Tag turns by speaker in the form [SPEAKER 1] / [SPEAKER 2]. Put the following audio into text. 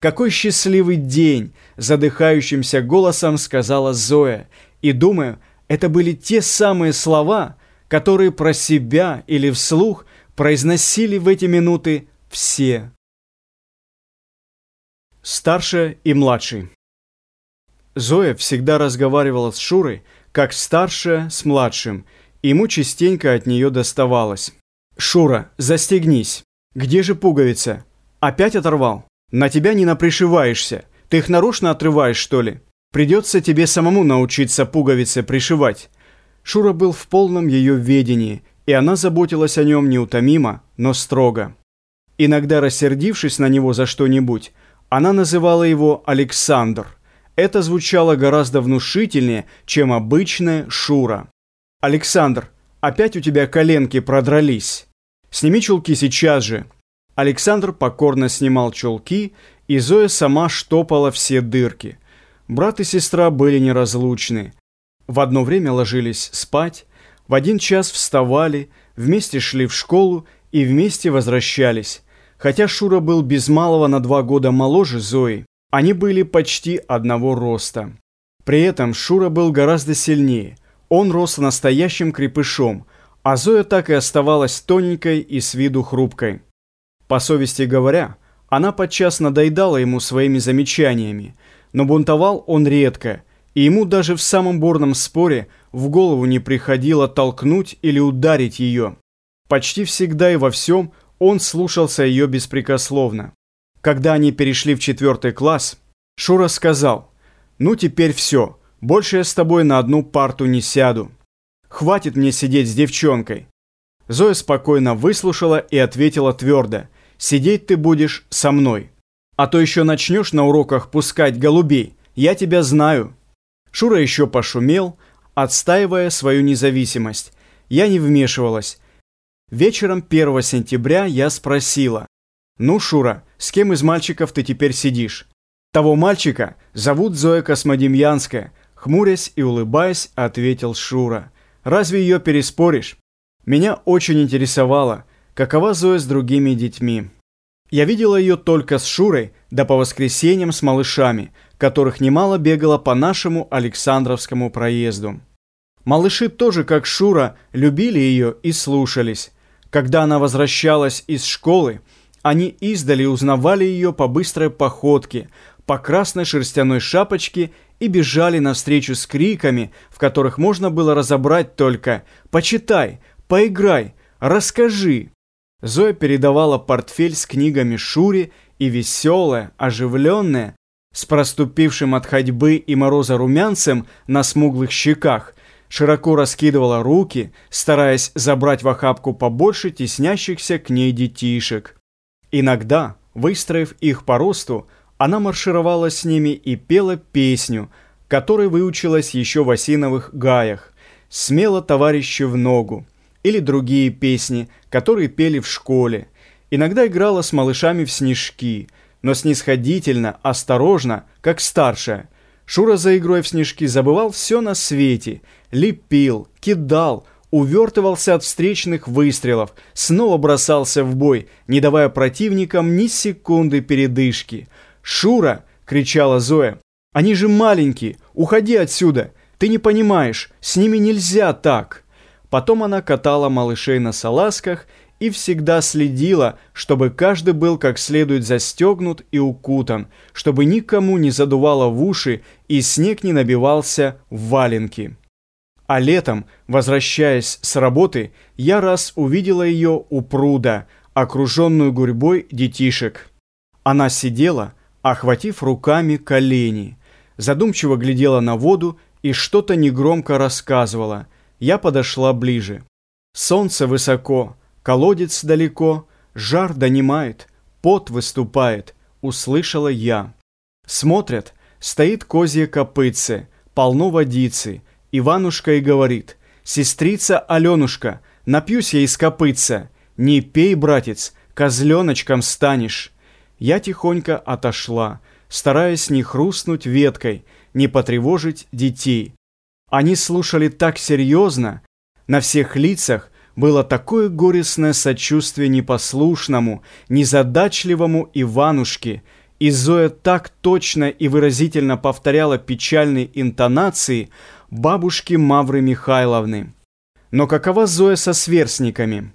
[SPEAKER 1] Какой счастливый день!» – задыхающимся голосом сказала Зоя. И думаю, это были те самые слова, которые про себя или вслух произносили в эти минуты все. Старшая и младший. Зоя всегда разговаривала с Шурой, как старшая с младшим, ему частенько от нее доставалось. «Шура, застегнись! Где же пуговица? Опять оторвал? На тебя не напришиваешься. Ты их нарочно отрываешь, что ли? Придется тебе самому научиться пуговицы пришивать». Шура был в полном ее ведении, и она заботилась о нем неутомимо, но строго. Иногда рассердившись на него за что-нибудь, она называла его Александр. Это звучало гораздо внушительнее, чем обычная Шура. «Александр, опять у тебя коленки продрались. Сними чулки сейчас же». Александр покорно снимал чулки, и Зоя сама штопала все дырки. Брат и сестра были неразлучны. В одно время ложились спать, в один час вставали, вместе шли в школу и вместе возвращались. Хотя Шура был без малого на два года моложе Зои, они были почти одного роста. При этом Шура был гораздо сильнее. Он рос настоящим крепышом, а Зоя так и оставалась тоненькой и с виду хрупкой. По совести говоря, она подчас надоедала ему своими замечаниями, но бунтовал он редко, и ему даже в самом бурном споре в голову не приходило толкнуть или ударить ее. Почти всегда и во всем он слушался ее беспрекословно. Когда они перешли в четвертый класс, Шура сказал, «Ну теперь все, больше я с тобой на одну парту не сяду. Хватит мне сидеть с девчонкой». Зоя спокойно выслушала и ответила твердо, «Сидеть ты будешь со мной. А то еще начнешь на уроках пускать голубей, я тебя знаю». Шура еще пошумел, отстаивая свою независимость. Я не вмешивалась, Вечером 1 сентября я спросила, «Ну, Шура, с кем из мальчиков ты теперь сидишь?» «Того мальчика зовут Зоя Космодемьянская», хмурясь и улыбаясь, ответил Шура. «Разве ее переспоришь?» Меня очень интересовало, какова Зоя с другими детьми. Я видела ее только с Шурой, да по воскресеньям с малышами, которых немало бегало по нашему Александровскому проезду. Малыши тоже, как Шура, любили ее и слушались. Когда она возвращалась из школы, они издали узнавали ее по быстрой походке, по красной шерстяной шапочке и бежали навстречу с криками, в которых можно было разобрать только «Почитай! Поиграй! Расскажи!». Зоя передавала портфель с книгами Шуре и веселая, оживленная, с проступившим от ходьбы и мороза румянцем на смуглых щеках, широко раскидывала руки, стараясь забрать в охапку побольше теснящихся к ней детишек. Иногда, выстроив их по росту, она маршировала с ними и пела песню, которой выучилась еще в осиновых гаях, «Смело товарищи в ногу», или другие песни, которые пели в школе. Иногда играла с малышами в снежки, но снисходительно, осторожно, как старшая – Шура за игрой в снежки забывал все на свете. Лепил, кидал, увертывался от встречных выстрелов, снова бросался в бой, не давая противникам ни секунды передышки. «Шура!» — кричала Зоя. «Они же маленькие! Уходи отсюда! Ты не понимаешь, с ними нельзя так!» Потом она катала малышей на салазках и всегда следила, чтобы каждый был как следует застегнут и укутан, чтобы никому не задувало в уши и снег не набивался в валенки. А летом, возвращаясь с работы, я раз увидела ее у пруда, окруженную гурьбой детишек. Она сидела, охватив руками колени, задумчиво глядела на воду и что-то негромко рассказывала. Я подошла ближе. Солнце высоко, Колодец далеко, жар донимает, пот выступает, услышала я. Смотрят, стоит козье копытце, полно водицы. Иванушка и говорит, сестрица Аленушка, напьюсь я из копытца. Не пей, братец, козленочком станешь. Я тихонько отошла, стараясь не хрустнуть веткой, не потревожить детей. Они слушали так серьезно, на всех лицах было такое горестное сочувствие непослушному, незадачливому Иванушке, И Зоя так точно и выразительно повторяла печальные интонации бабушки Мавры Михайловны. Но какова Зоя со сверстниками?